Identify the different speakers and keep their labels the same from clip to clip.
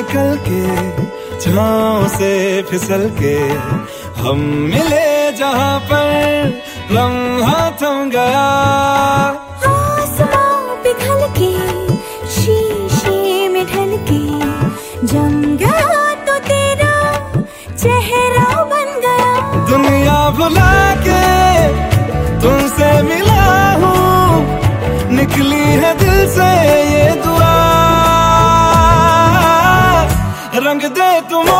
Speaker 1: निकल के छाँव से फिसल के हम मिले जहाँ पर लम्हा थम गया।
Speaker 2: पिघल के शीशे में ढल के जम गया तो तेरा चेहरा बन गया।
Speaker 1: दुनिया भुला के तुमसे मिला हूँ निकली है दिल से ये रंग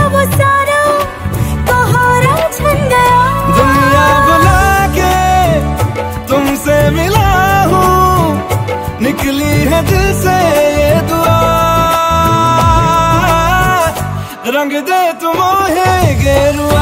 Speaker 1: रंग दे तुम गेरुआ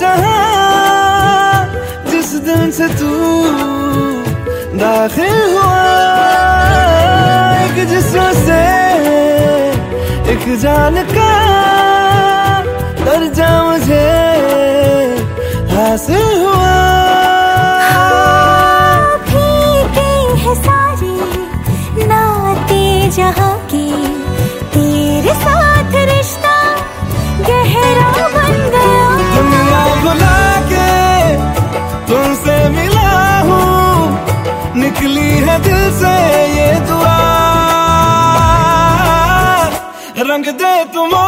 Speaker 1: जहाँ जिस दिन से तू दाखिल हुआ, एक जिस्म से एक जान का दर्जा मुझे हासिल हुआ।
Speaker 2: फीके हैं सारे, नाते जहाँ
Speaker 1: दे तुम